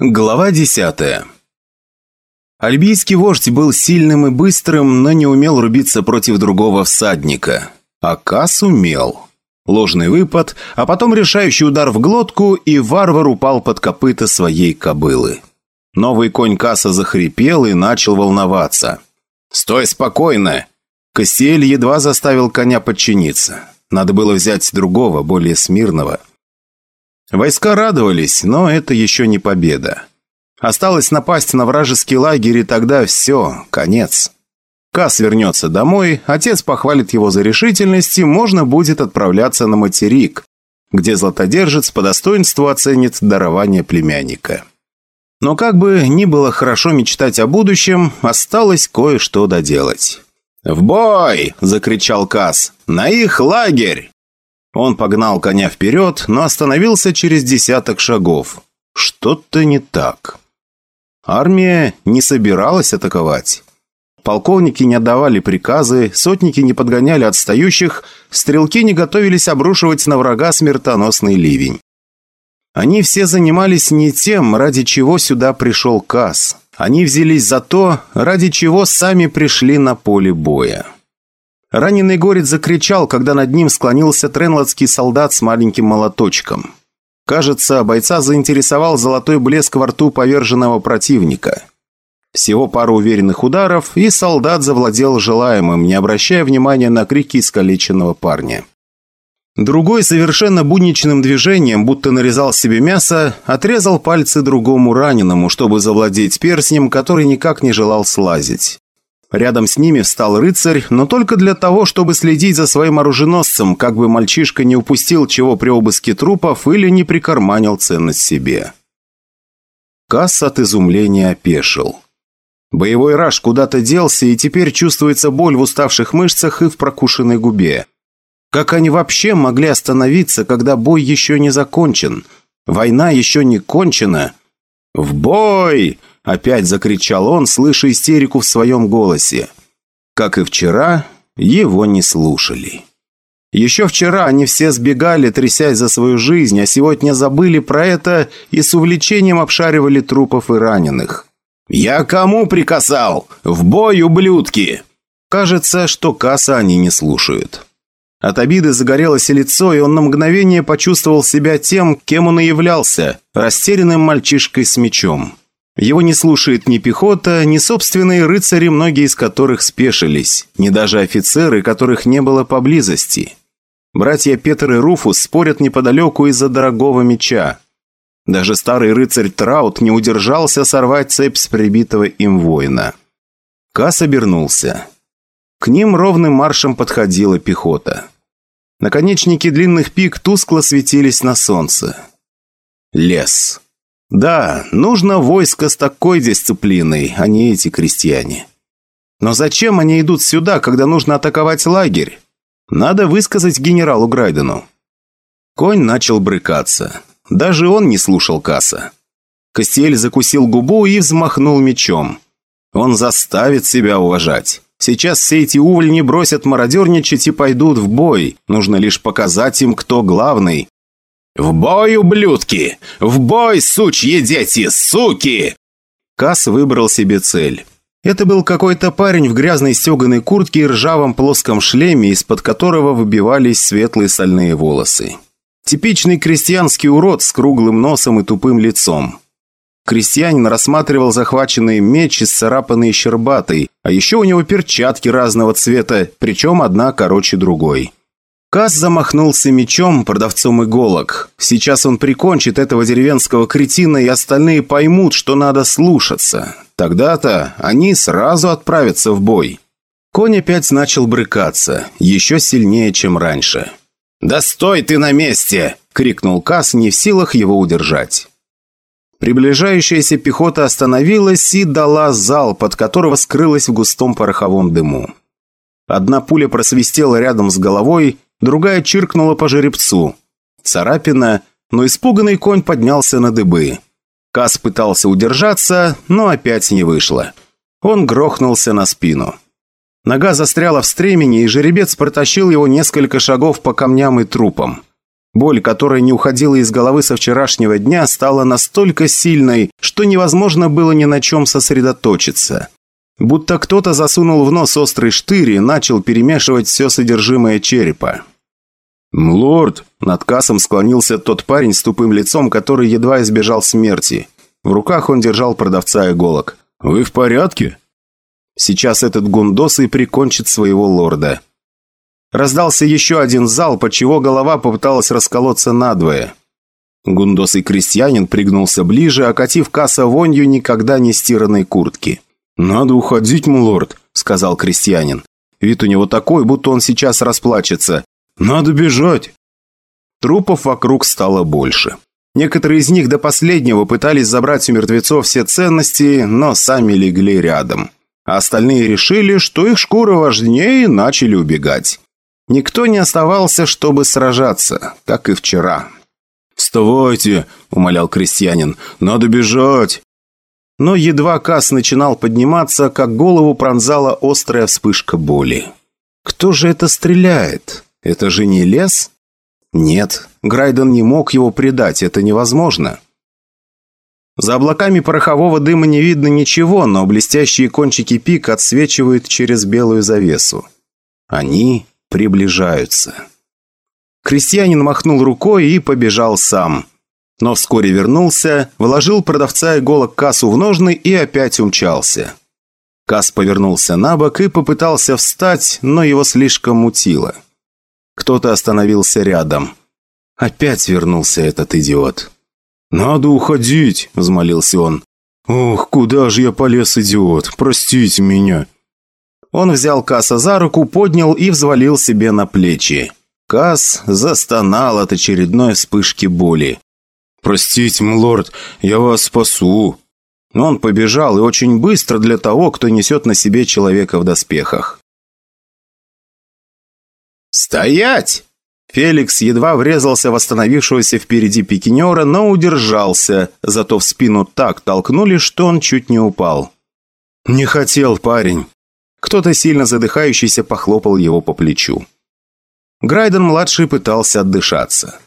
Глава десятая Альбийский вождь был сильным и быстрым, но не умел рубиться против другого всадника. А Кас умел. Ложный выпад, а потом решающий удар в глотку, и варвар упал под копыта своей кобылы. Новый конь Каса захрипел и начал волноваться. «Стой спокойно!» Костель едва заставил коня подчиниться. Надо было взять другого, более смирного. Войска радовались, но это еще не победа. Осталось напасть на вражеский лагерь, и тогда все, конец. Кас вернется домой, отец похвалит его за решительность, и можно будет отправляться на материк, где златодержец по достоинству оценит дарование племянника. Но как бы ни было хорошо мечтать о будущем, осталось кое-что доделать. «В бой!» – закричал Кас. «На их лагерь!» Он погнал коня вперед, но остановился через десяток шагов. Что-то не так. Армия не собиралась атаковать. Полковники не отдавали приказы, сотники не подгоняли отстающих, стрелки не готовились обрушивать на врага смертоносный ливень. Они все занимались не тем, ради чего сюда пришел Кас. Они взялись за то, ради чего сами пришли на поле боя. Раненый горец закричал, когда над ним склонился тренландский солдат с маленьким молоточком. Кажется, бойца заинтересовал золотой блеск во рту поверженного противника. Всего пару уверенных ударов, и солдат завладел желаемым, не обращая внимания на крики искалеченного парня. Другой совершенно будничным движением, будто нарезал себе мясо, отрезал пальцы другому раненому, чтобы завладеть перстнем, который никак не желал слазить. Рядом с ними встал рыцарь, но только для того, чтобы следить за своим оруженосцем, как бы мальчишка не упустил чего при обыске трупов или не прикарманил ценность себе. Касс от изумления опешил. Боевой раж куда-то делся, и теперь чувствуется боль в уставших мышцах и в прокушенной губе. Как они вообще могли остановиться, когда бой еще не закончен? Война еще не кончена? «В бой!» Опять закричал он, слыша истерику в своем голосе. Как и вчера, его не слушали. Еще вчера они все сбегали, трясясь за свою жизнь, а сегодня забыли про это и с увлечением обшаривали трупов и раненых. «Я кому приказал? В бой, ублюдки!» Кажется, что касса они не слушают. От обиды загорелось лицо, и он на мгновение почувствовал себя тем, кем он и являлся, растерянным мальчишкой с мечом. Его не слушает ни пехота, ни собственные рыцари, многие из которых спешились, ни даже офицеры, которых не было поблизости. Братья Петр и Руфус спорят неподалеку из-за дорогого меча. Даже старый рыцарь Траут не удержался сорвать цепь с прибитого им воина. Кас обернулся. К ним ровным маршем подходила пехота. Наконечники длинных пик тускло светились на солнце. Лес. Да, нужно войско с такой дисциплиной, а не эти крестьяне. Но зачем они идут сюда, когда нужно атаковать лагерь? Надо высказать генералу Грайдену. Конь начал брыкаться. Даже он не слушал Касса. Костель закусил губу и взмахнул мечом. Он заставит себя уважать. Сейчас все эти увольни бросят мародерничать и пойдут в бой. Нужно лишь показать им, кто главный. «В бой, ублюдки! В бой, сучьи дети, суки!» Касс выбрал себе цель. Это был какой-то парень в грязной стеганой куртке и ржавом плоском шлеме, из-под которого выбивались светлые сальные волосы. Типичный крестьянский урод с круглым носом и тупым лицом. Крестьянин рассматривал захваченный меч, исцарапанный щербатой, а еще у него перчатки разного цвета, причем одна короче другой. Кас замахнулся мечом продавцом иголок. Сейчас он прикончит этого деревенского кретина, и остальные поймут, что надо слушаться. Тогда-то они сразу отправятся в бой. Конь опять начал брыкаться, еще сильнее, чем раньше. «Да стой ты на месте!» — крикнул Кас, не в силах его удержать. Приближающаяся пехота остановилась и дала зал, под которого скрылась в густом пороховом дыму. Одна пуля просвистела рядом с головой, другая чиркнула по жеребцу. Царапина, но испуганный конь поднялся на дыбы. Кас пытался удержаться, но опять не вышло. Он грохнулся на спину. Нога застряла в стремени, и жеребец протащил его несколько шагов по камням и трупам. Боль, которая не уходила из головы со вчерашнего дня, стала настолько сильной, что невозможно было ни на чем сосредоточиться. Будто кто-то засунул в нос острый штырь и начал перемешивать все содержимое черепа. «Млорд!» – над кассом склонился тот парень с тупым лицом, который едва избежал смерти. В руках он держал продавца иголок. «Вы в порядке?» Сейчас этот гундос и прикончит своего лорда. Раздался еще один залп, отчего голова попыталась расколоться надвое. Гундосый крестьянин пригнулся ближе, окатив касса вонью никогда не стиранной куртки. «Надо уходить, млорд», — сказал крестьянин. Вид у него такой, будто он сейчас расплачется. «Надо бежать!» Трупов вокруг стало больше. Некоторые из них до последнего пытались забрать у мертвецов все ценности, но сами легли рядом. А остальные решили, что их шкура важнее и начали убегать. Никто не оставался, чтобы сражаться, как и вчера. «Вставайте!» – умолял крестьянин. «Надо бежать!» Но едва Кас начинал подниматься, как голову пронзала острая вспышка боли. «Кто же это стреляет? Это же не лес?» «Нет, Грайден не мог его предать, это невозможно». За облаками порохового дыма не видно ничего, но блестящие кончики пик отсвечивают через белую завесу. Они приближаются. Крестьянин махнул рукой и побежал сам. Но вскоре вернулся, вложил продавца иголок кассу в ножны и опять умчался. Касс повернулся на бок и попытался встать, но его слишком мутило. Кто-то остановился рядом. Опять вернулся этот идиот. «Надо уходить», – взмолился он. «Ох, куда же я полез, идиот? Простите меня». Он взял Касса за руку, поднял и взвалил себе на плечи. Касс застонал от очередной вспышки боли. «Простите, млорд, я вас спасу». Но он побежал и очень быстро для того, кто несет на себе человека в доспехах. «Стоять!» Феликс едва врезался в остановившегося впереди пикинера, но удержался, зато в спину так толкнули, что он чуть не упал. «Не хотел, парень!» Кто-то сильно задыхающийся похлопал его по плечу. Грайден-младший пытался отдышаться.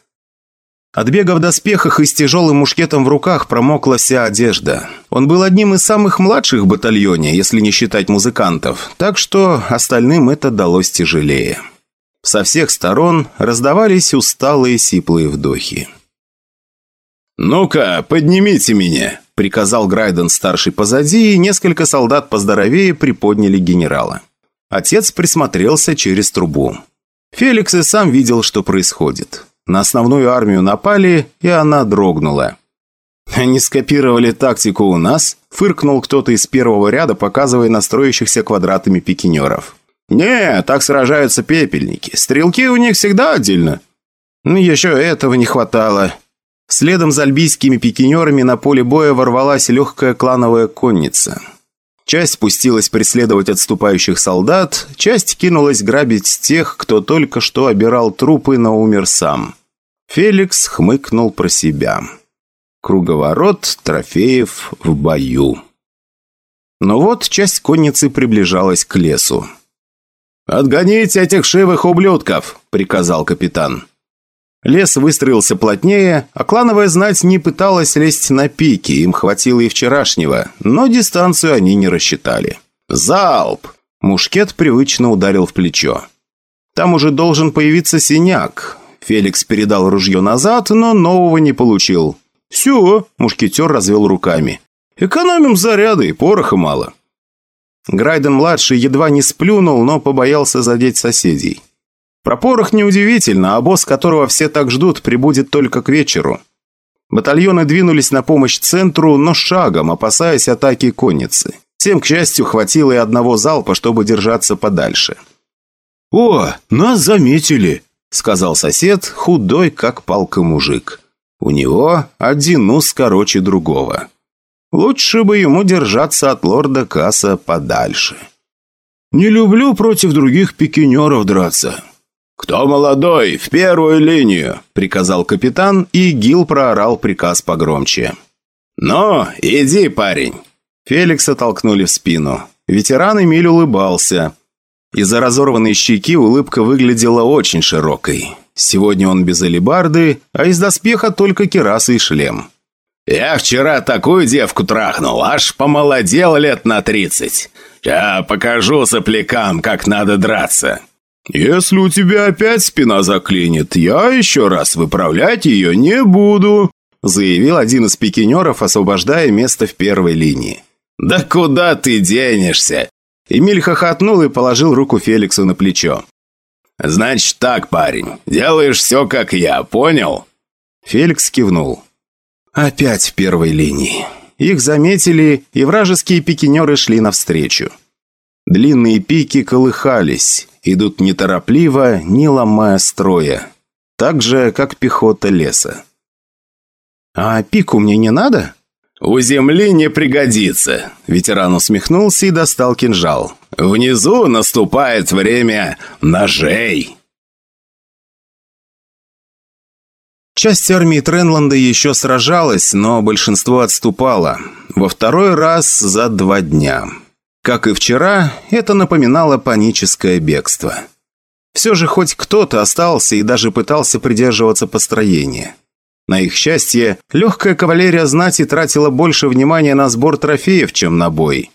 От бега в доспехах и с тяжелым мушкетом в руках промокла вся одежда. Он был одним из самых младших в батальоне, если не считать музыкантов, так что остальным это далось тяжелее. Со всех сторон раздавались усталые сиплые вдохи. «Ну-ка, поднимите меня!» – приказал Грайден старший позади, и несколько солдат поздоровее приподняли генерала. Отец присмотрелся через трубу. Феликс и сам видел, что происходит. На основную армию напали, и она дрогнула. «Они скопировали тактику у нас?» – фыркнул кто-то из первого ряда, показывая настроящихся квадратами пикинеров. «Не, так сражаются пепельники. Стрелки у них всегда отдельно». «Ну, еще этого не хватало». Следом за альбийскими пикинерами на поле боя ворвалась легкая клановая конница. Часть спустилась преследовать отступающих солдат, часть кинулась грабить тех, кто только что обирал трупы, но умер сам. Феликс хмыкнул про себя. Круговорот трофеев в бою. Но вот часть конницы приближалась к лесу. «Отгоните этих шивых ублюдков!» – приказал капитан. Лес выстроился плотнее, а клановая знать не пыталась лезть на пики, им хватило и вчерашнего, но дистанцию они не рассчитали. «Залп!» Мушкет привычно ударил в плечо. Там уже должен появиться синяк. Феликс передал ружье назад, но нового не получил. «Все!» – мушкетер развел руками. «Экономим заряды, пороха мало». Грайден-младший едва не сплюнул, но побоялся задеть соседей. Про порох неудивительно, а босс, которого все так ждут, прибудет только к вечеру. Батальоны двинулись на помощь центру, но шагом, опасаясь атаки конницы. Тем, к счастью, хватило и одного залпа, чтобы держаться подальше. «О, нас заметили!» – сказал сосед, худой, как палка мужик. У него один ус короче другого. Лучше бы ему держаться от лорда Касса подальше. «Не люблю против других пикинеров драться», «Кто молодой, в первую линию!» – приказал капитан, и Гил проорал приказ погромче. «Ну, иди, парень!» Феликса толкнули в спину. Ветеран Эмиль улыбался. Из-за разорванной щеки улыбка выглядела очень широкой. Сегодня он без алебарды, а из доспеха только кераса и шлем. «Я вчера такую девку трахнул, аж помолодел лет на тридцать. Я покажу соплякам, как надо драться». «Если у тебя опять спина заклинит, я еще раз выправлять ее не буду», заявил один из пикинеров, освобождая место в первой линии. «Да куда ты денешься?» Эмиль хохотнул и положил руку Феликсу на плечо. «Значит так, парень, делаешь все, как я, понял?» Феликс кивнул. Опять в первой линии. Их заметили, и вражеские пикинеры шли навстречу. Длинные пики колыхались, идут неторопливо, не ломая строя. Так же, как пехота леса. «А пику мне не надо?» «У земли не пригодится», – ветеран усмехнулся и достал кинжал. «Внизу наступает время ножей». Часть армии Тренланда еще сражалась, но большинство отступало. Во второй раз за два дня. Как и вчера, это напоминало паническое бегство. Все же хоть кто-то остался и даже пытался придерживаться построения. На их счастье, легкая кавалерия знати тратила больше внимания на сбор трофеев, чем на бой.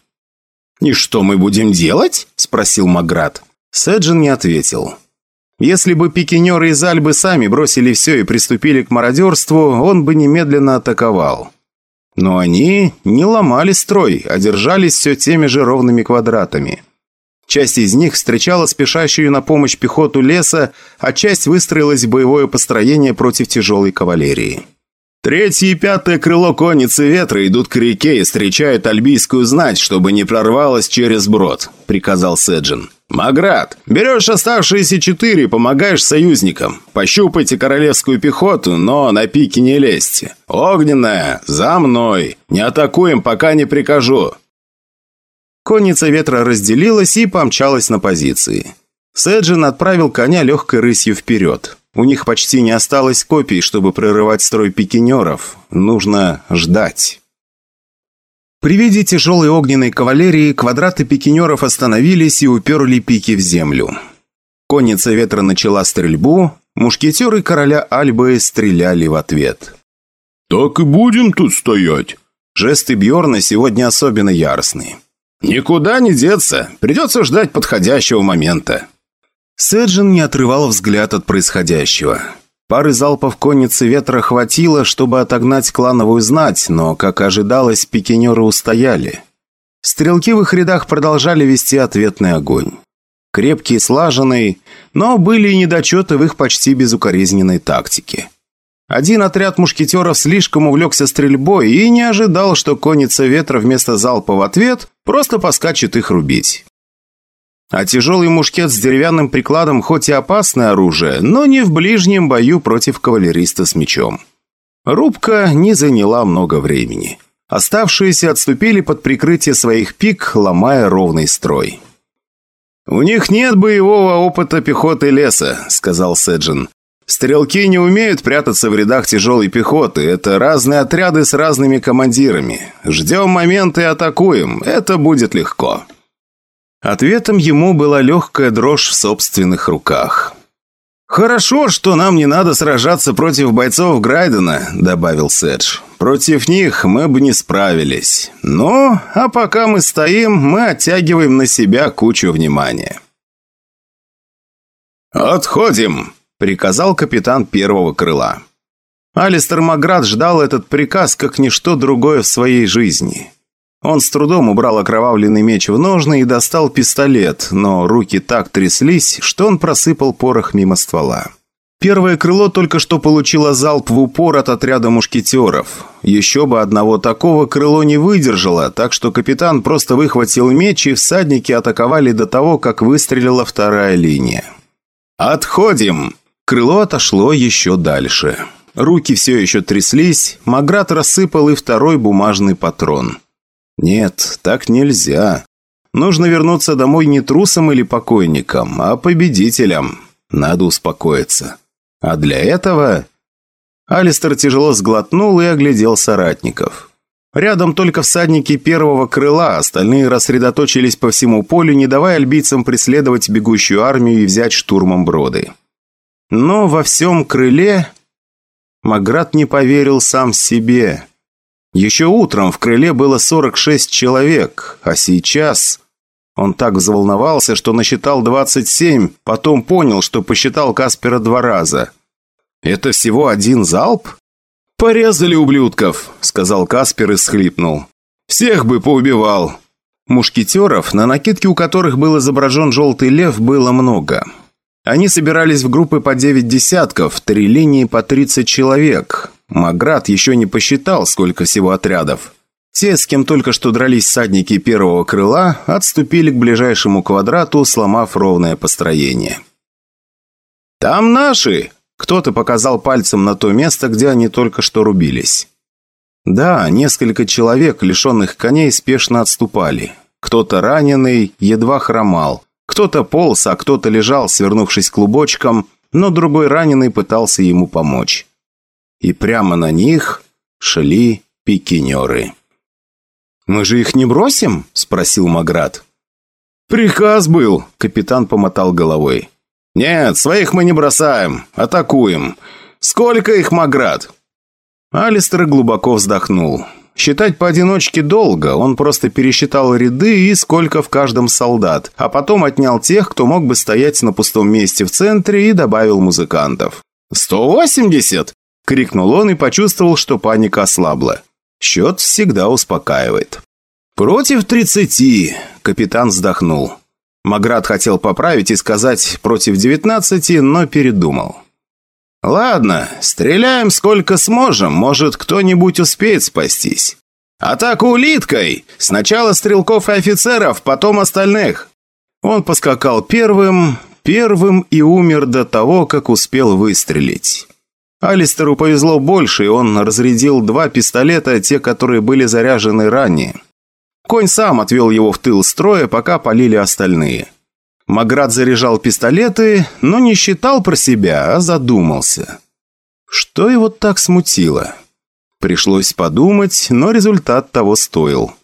«И что мы будем делать?» – спросил Маград. Сэджин не ответил. Если бы пикинеры из Альбы сами бросили все и приступили к мародерству, он бы немедленно атаковал. Но они не ломали строй, а держались все теми же ровными квадратами. Часть из них встречала спешащую на помощь пехоту леса, а часть выстроилась в боевое построение против тяжелой кавалерии. Третье и пятое крыло конницы ветра идут к реке и встречают альбийскую знать, чтобы не прорвалась через брод», — приказал Седжин. «Маград, берешь оставшиеся четыре помогаешь союзникам. Пощупайте королевскую пехоту, но на пике не лезьте. Огненная, за мной. Не атакуем, пока не прикажу». Конница ветра разделилась и помчалась на позиции. Седжин отправил коня легкой рысью вперед. У них почти не осталось копий, чтобы прорывать строй пикинеров. Нужно ждать. При виде тяжелой огненной кавалерии квадраты пикинеров остановились и уперли пики в землю. Конница ветра начала стрельбу, мушкетеры короля Альбы стреляли в ответ. «Так и будем тут стоять?» Жесты Бьорна сегодня особенно яростные. «Никуда не деться. Придется ждать подходящего момента». Сэджин не отрывал взгляд от происходящего. Пары залпов конницы ветра хватило, чтобы отогнать клановую знать, но, как ожидалось, пикинеры устояли. Стрелки в их рядах продолжали вести ответный огонь. Крепкий, слаженный, но были и недочеты в их почти безукоризненной тактике. Один отряд мушкетеров слишком увлекся стрельбой и не ожидал, что конница ветра вместо залпа в ответ просто поскачет их рубить. А тяжелый мушкет с деревянным прикладом хоть и опасное оружие, но не в ближнем бою против кавалериста с мечом. Рубка не заняла много времени. Оставшиеся отступили под прикрытие своих пик, ломая ровный строй. «У них нет боевого опыта пехоты леса», — сказал Седжин. «Стрелки не умеют прятаться в рядах тяжелой пехоты. Это разные отряды с разными командирами. Ждем момента и атакуем. Это будет легко». Ответом ему была легкая дрожь в собственных руках. «Хорошо, что нам не надо сражаться против бойцов Грайдена», — добавил Сэдж. «Против них мы бы не справились. Ну, а пока мы стоим, мы оттягиваем на себя кучу внимания». «Отходим», — приказал капитан первого крыла. Алистер Маград ждал этот приказ как ничто другое в своей жизни. Он с трудом убрал окровавленный меч в ножны и достал пистолет, но руки так тряслись, что он просыпал порох мимо ствола. Первое крыло только что получило залп в упор от отряда мушкетеров. Еще бы одного такого крыло не выдержало, так что капитан просто выхватил меч, и всадники атаковали до того, как выстрелила вторая линия. «Отходим!» Крыло отошло еще дальше. Руки все еще тряслись, Маград рассыпал и второй бумажный патрон. Нет, так нельзя. Нужно вернуться домой не трусом или покойником, а победителем. Надо успокоиться. А для этого... Алистер тяжело сглотнул и оглядел соратников. Рядом только всадники первого крыла, остальные рассредоточились по всему полю, не давая альбийцам преследовать бегущую армию и взять штурмом броды. Но во всем крыле Маград не поверил сам себе. Еще утром в крыле было 46 человек, а сейчас... Он так взволновался, что насчитал 27, потом понял, что посчитал Каспера два раза. «Это всего один залп?» «Порезали ублюдков», — сказал Каспер и схлипнул. «Всех бы поубивал». Мушкетеров, на накидке у которых был изображен желтый лев, было много. Они собирались в группы по девять десятков, три линии по 30 человек. Маград еще не посчитал, сколько всего отрядов. Те, с кем только что дрались садники первого крыла, отступили к ближайшему квадрату, сломав ровное построение. «Там наши!» Кто-то показал пальцем на то место, где они только что рубились. Да, несколько человек, лишенных коней, спешно отступали. Кто-то раненый, едва хромал. Кто-то полз, а кто-то лежал, свернувшись клубочком, но другой раненый пытался ему помочь. И прямо на них шли пикинеры. «Мы же их не бросим?» – спросил Маград. «Приказ был», – капитан помотал головой. «Нет, своих мы не бросаем, атакуем. Сколько их, Маград?» Алистер глубоко вздохнул. Считать поодиночке долго, он просто пересчитал ряды и сколько в каждом солдат, а потом отнял тех, кто мог бы стоять на пустом месте в центре и добавил музыкантов. «Сто восемьдесят!» – крикнул он и почувствовал, что паника ослабла. Счет всегда успокаивает. «Против тридцати!» – капитан вздохнул. Маград хотел поправить и сказать «против девятнадцати», но передумал. «Ладно, стреляем сколько сможем, может, кто-нибудь успеет спастись. Атака улиткой! Сначала стрелков и офицеров, потом остальных!» Он поскакал первым, первым и умер до того, как успел выстрелить. Алистеру повезло больше, и он разрядил два пистолета, те, которые были заряжены ранее. Конь сам отвел его в тыл строя, пока полили остальные. Маград заряжал пистолеты, но не считал про себя, а задумался. Что его так смутило? Пришлось подумать, но результат того стоил.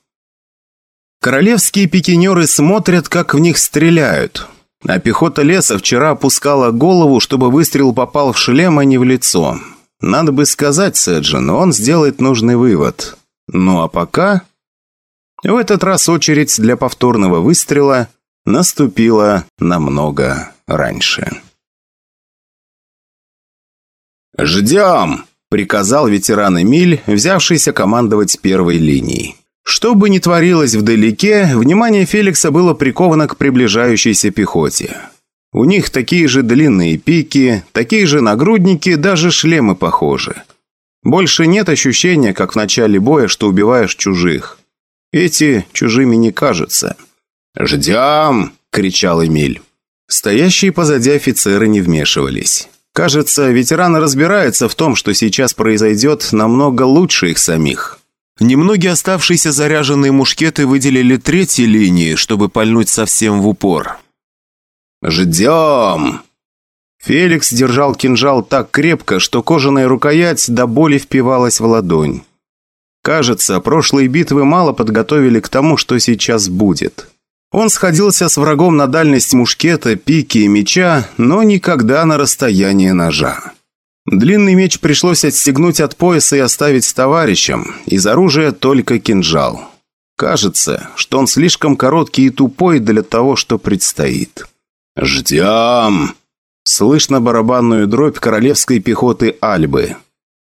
Королевские пикинеры смотрят, как в них стреляют. А пехота леса вчера опускала голову, чтобы выстрел попал в шлем, а не в лицо. Надо бы сказать Сэджин, он сделает нужный вывод. Ну а пока... В этот раз очередь для повторного выстрела – наступила намного раньше. «Ждем!» – приказал ветеран Эмиль, взявшийся командовать первой линией. Что бы ни творилось вдалеке, внимание Феликса было приковано к приближающейся пехоте. У них такие же длинные пики, такие же нагрудники, даже шлемы похожи. Больше нет ощущения, как в начале боя, что убиваешь чужих. Эти чужими не кажутся. «Ждем!» – кричал Эмиль. Стоящие позади офицеры не вмешивались. Кажется, ветераны разбираются в том, что сейчас произойдет намного лучше их самих. Немногие оставшиеся заряженные мушкеты выделили третьей линии, чтобы пальнуть совсем в упор. «Ждем!» Феликс держал кинжал так крепко, что кожаная рукоять до боли впивалась в ладонь. Кажется, прошлые битвы мало подготовили к тому, что сейчас будет. Он сходился с врагом на дальность мушкета, пики и меча, но никогда на расстояние ножа. Длинный меч пришлось отстегнуть от пояса и оставить с товарищем. Из оружия только кинжал. Кажется, что он слишком короткий и тупой для того, что предстоит. «Ждем!» Слышно барабанную дробь королевской пехоты Альбы.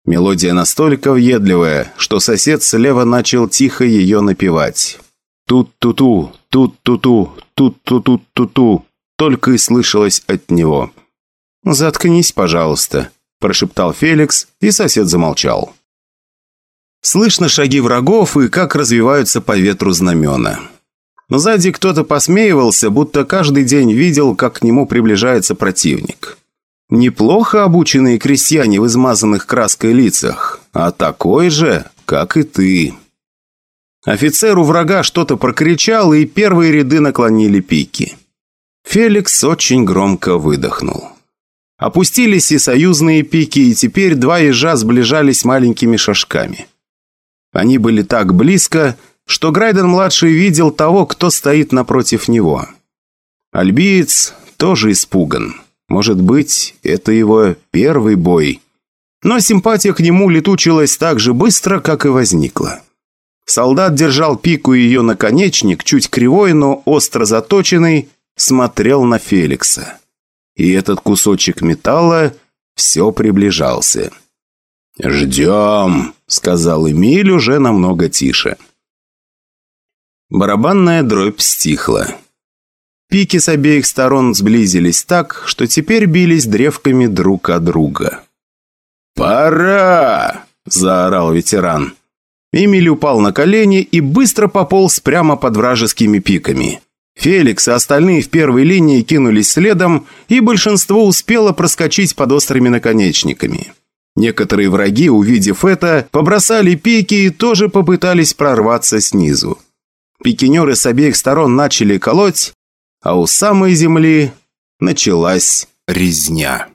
Мелодия настолько въедливая, что сосед слева начал тихо ее напевать. Тут-ту-ту, тут-ту-ту, тут-ту-ту-ту-ту, только и слышалось от него. «Заткнись, пожалуйста», – прошептал Феликс, и сосед замолчал. Слышно шаги врагов и как развиваются по ветру знамена. Сзади кто-то посмеивался, будто каждый день видел, как к нему приближается противник. Неплохо обученные крестьяне в измазанных краской лицах, а такой же, как и ты. Офицер у врага что-то прокричал, и первые ряды наклонили пики. Феликс очень громко выдохнул. Опустились и союзные пики, и теперь два ежа сближались маленькими шажками. Они были так близко, что Грайден-младший видел того, кто стоит напротив него. Альбиец тоже испуган. Может быть, это его первый бой. Но симпатия к нему летучилась так же быстро, как и возникла. Солдат держал пику ее наконечник, чуть кривой, но остро заточенный, смотрел на Феликса. И этот кусочек металла все приближался. «Ждем», — сказал Эмиль уже намного тише. Барабанная дробь стихла. Пики с обеих сторон сблизились так, что теперь бились древками друг от друга. «Пора!» – заорал ветеран. Эмиль упал на колени и быстро пополз прямо под вражескими пиками. Феликс и остальные в первой линии кинулись следом, и большинство успело проскочить под острыми наконечниками. Некоторые враги, увидев это, побросали пики и тоже попытались прорваться снизу. Пикинеры с обеих сторон начали колоть, а у самой земли началась резня.